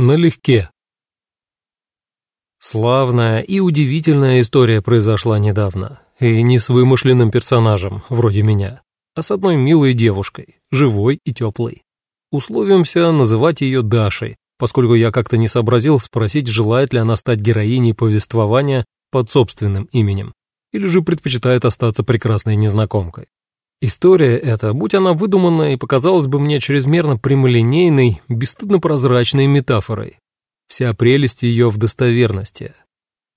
Налегке. Славная и удивительная история произошла недавно, и не с вымышленным персонажем, вроде меня, а с одной милой девушкой, живой и теплой. Условимся называть ее Дашей, поскольку я как-то не сообразил спросить, желает ли она стать героиней повествования под собственным именем, или же предпочитает остаться прекрасной незнакомкой. История эта, будь она выдуманной, показалась бы мне чрезмерно прямолинейной, бесстыдно прозрачной метафорой. Вся прелесть ее в достоверности.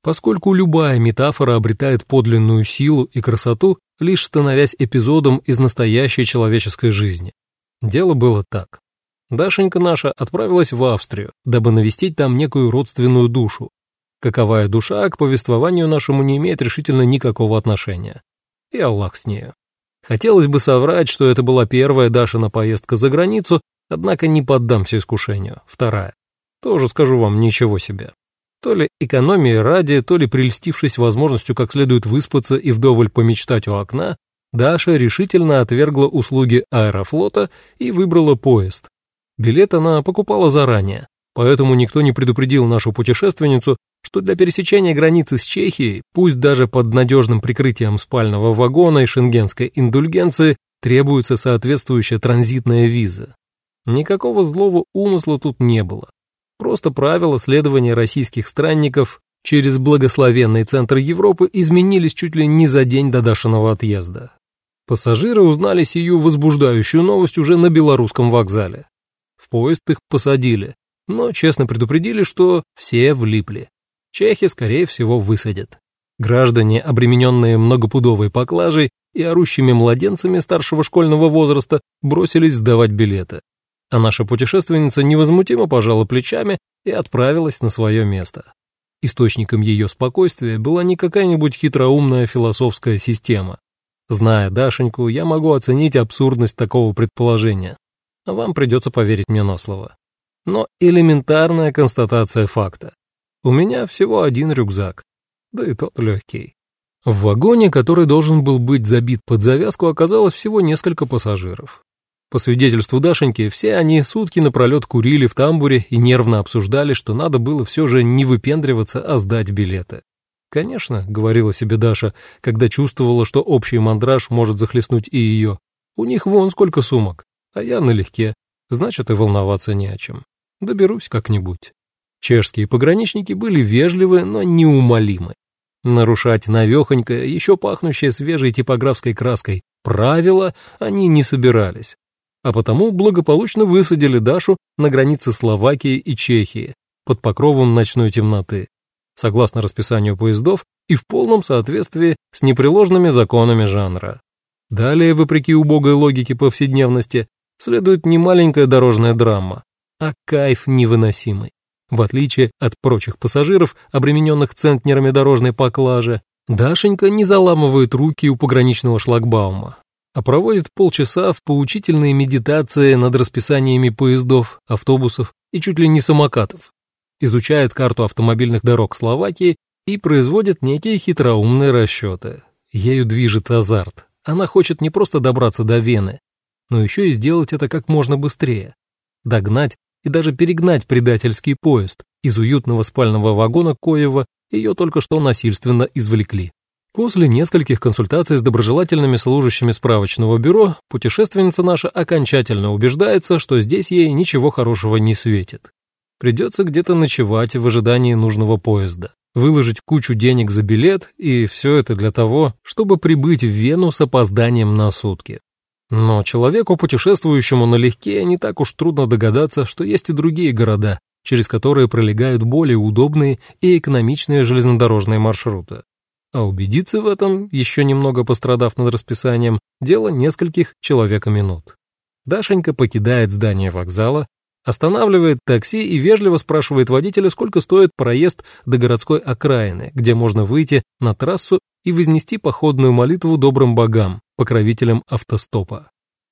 Поскольку любая метафора обретает подлинную силу и красоту, лишь становясь эпизодом из настоящей человеческой жизни. Дело было так. Дашенька наша отправилась в Австрию, дабы навестить там некую родственную душу. Каковая душа к повествованию нашему не имеет решительно никакого отношения. И Аллах с нею. Хотелось бы соврать, что это была первая Дашина поездка за границу, однако не поддамся искушению. Вторая. Тоже скажу вам ничего себе. То ли экономии ради, то ли прельстившись возможностью как следует выспаться и вдоволь помечтать у окна, Даша решительно отвергла услуги аэрофлота и выбрала поезд. Билет она покупала заранее, поэтому никто не предупредил нашу путешественницу, что для пересечения границы с Чехией, пусть даже под надежным прикрытием спального вагона и шенгенской индульгенции, требуется соответствующая транзитная виза. Никакого злого умысла тут не было. Просто правила следования российских странников через благословенный центр Европы изменились чуть ли не за день до Дашиного отъезда. Пассажиры узнали сию возбуждающую новость уже на белорусском вокзале. В поезд их посадили, но честно предупредили, что все влипли. Чехи, скорее всего, высадят. Граждане, обремененные многопудовой поклажей и орущими младенцами старшего школьного возраста, бросились сдавать билеты. А наша путешественница невозмутимо пожала плечами и отправилась на свое место. Источником ее спокойствия была не какая-нибудь хитроумная философская система. Зная Дашеньку, я могу оценить абсурдность такого предположения. Вам придется поверить мне на слово. Но элементарная констатация факта. У меня всего один рюкзак, да и тот легкий. В вагоне, который должен был быть забит под завязку, оказалось всего несколько пассажиров. По свидетельству Дашеньки, все они сутки напролет курили в тамбуре и нервно обсуждали, что надо было все же не выпендриваться, а сдать билеты. «Конечно», — говорила себе Даша, когда чувствовала, что общий мандраж может захлестнуть и ее. «У них вон сколько сумок, а я налегке, значит, и волноваться не о чем. Доберусь как-нибудь». Чешские пограничники были вежливы, но неумолимы. Нарушать навехонькое, еще пахнущее свежей типографской краской, правила они не собирались, а потому благополучно высадили Дашу на границе Словакии и Чехии под покровом ночной темноты, согласно расписанию поездов и в полном соответствии с непреложными законами жанра. Далее, вопреки убогой логике повседневности, следует не маленькая дорожная драма, а кайф невыносимый. В отличие от прочих пассажиров, обремененных центнерами дорожной поклажи, Дашенька не заламывает руки у пограничного шлагбаума, а проводит полчаса в поучительной медитации над расписаниями поездов, автобусов и чуть ли не самокатов, изучает карту автомобильных дорог Словакии и производит некие хитроумные расчеты. Ею движет азарт. Она хочет не просто добраться до Вены, но еще и сделать это как можно быстрее. Догнать и даже перегнать предательский поезд. Из уютного спального вагона Коева ее только что насильственно извлекли. После нескольких консультаций с доброжелательными служащими справочного бюро путешественница наша окончательно убеждается, что здесь ей ничего хорошего не светит. Придется где-то ночевать в ожидании нужного поезда, выложить кучу денег за билет, и все это для того, чтобы прибыть в Вену с опозданием на сутки. Но человеку, путешествующему налегке, не так уж трудно догадаться, что есть и другие города, через которые пролегают более удобные и экономичные железнодорожные маршруты. А убедиться в этом, еще немного пострадав над расписанием, дело нескольких человека минут. Дашенька покидает здание вокзала, останавливает такси и вежливо спрашивает водителя, сколько стоит проезд до городской окраины, где можно выйти на трассу и вознести походную молитву добрым богам, покровителям автостопа.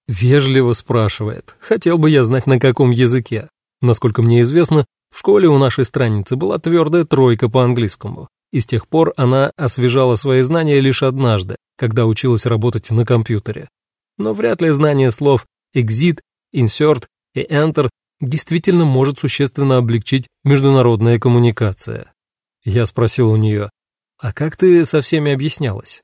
Вежливо спрашивает, хотел бы я знать на каком языке. Насколько мне известно, в школе у нашей страницы была твердая тройка по английскому, и с тех пор она освежала свои знания лишь однажды, когда училась работать на компьютере. Но вряд ли знание слов «exit», «insert» и «enter» действительно может существенно облегчить международная коммуникация. Я спросил у нее, а как ты со всеми объяснялась?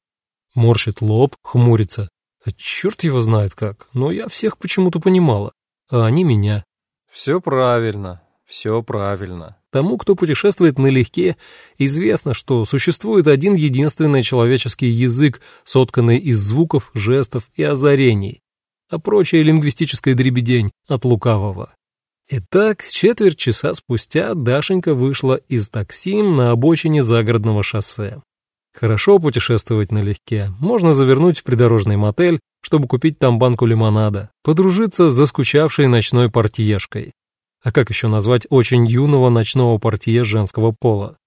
Морщит лоб, хмурится. А черт его знает как, но я всех почему-то понимала, а они меня. Все правильно, все правильно. Тому, кто путешествует налегке, известно, что существует один единственный человеческий язык, сотканный из звуков, жестов и озарений, а прочая лингвистическая дребедень от лукавого. Итак, четверть часа спустя Дашенька вышла из такси на обочине загородного шоссе. Хорошо путешествовать налегке. Можно завернуть в придорожный мотель, чтобы купить там банку лимонада, подружиться с заскучавшей ночной портьешкой. А как еще назвать очень юного ночного портье женского пола?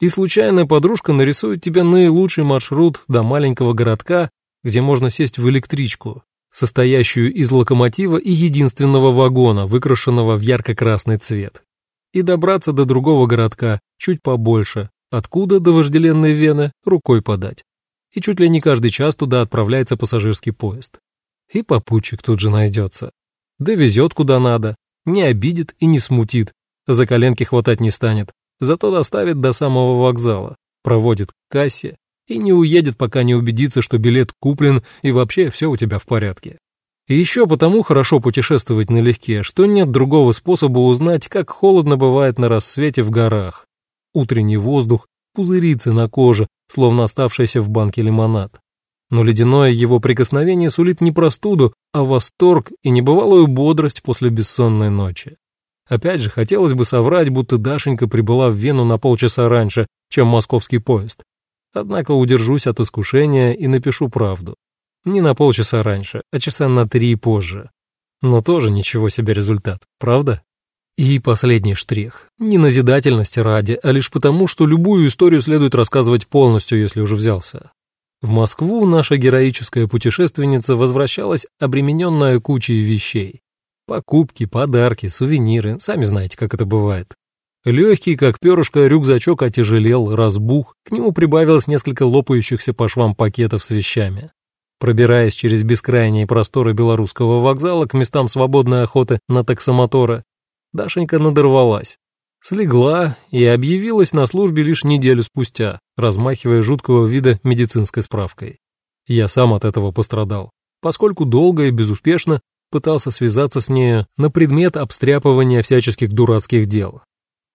И случайная подружка нарисует тебе наилучший маршрут до маленького городка, где можно сесть в электричку, состоящую из локомотива и единственного вагона, выкрашенного в ярко-красный цвет. И добраться до другого городка чуть побольше, Откуда до вожделенной Вены рукой подать. И чуть ли не каждый час туда отправляется пассажирский поезд. И попутчик тут же найдется. Довезет куда надо, не обидит и не смутит, за коленки хватать не станет, зато доставит до самого вокзала, проводит к кассе и не уедет, пока не убедится, что билет куплен и вообще все у тебя в порядке. И еще потому хорошо путешествовать налегке, что нет другого способа узнать, как холодно бывает на рассвете в горах, Утренний воздух пузырится на коже, словно оставшийся в банке лимонад. Но ледяное его прикосновение сулит не простуду, а восторг и небывалую бодрость после бессонной ночи. Опять же, хотелось бы соврать, будто Дашенька прибыла в Вену на полчаса раньше, чем московский поезд. Однако удержусь от искушения и напишу правду. Не на полчаса раньше, а часа на три позже. Но тоже ничего себе результат, правда? И последний штрих. Не назидательности ради, а лишь потому, что любую историю следует рассказывать полностью, если уже взялся. В Москву наша героическая путешественница возвращалась обремененная кучей вещей. Покупки, подарки, сувениры, сами знаете, как это бывает. Легкий, как перышко, рюкзачок отяжелел, разбух, к нему прибавилось несколько лопающихся по швам пакетов с вещами. Пробираясь через бескрайние просторы белорусского вокзала к местам свободной охоты на таксомотора, Дашенька надорвалась. Слегла и объявилась на службе лишь неделю спустя, размахивая жуткого вида медицинской справкой. Я сам от этого пострадал, поскольку долго и безуспешно пытался связаться с ней на предмет обстряпывания всяческих дурацких дел.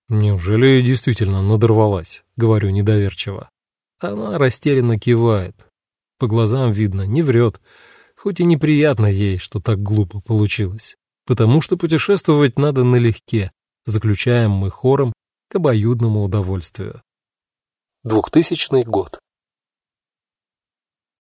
Неужели действительно надорвалась, говорю недоверчиво. Она растерянно кивает. По глазам видно, не врет, хоть и неприятно ей, что так глупо получилось потому что путешествовать надо налегке, заключаем мы хором к обоюдному удовольствию. 2000 год.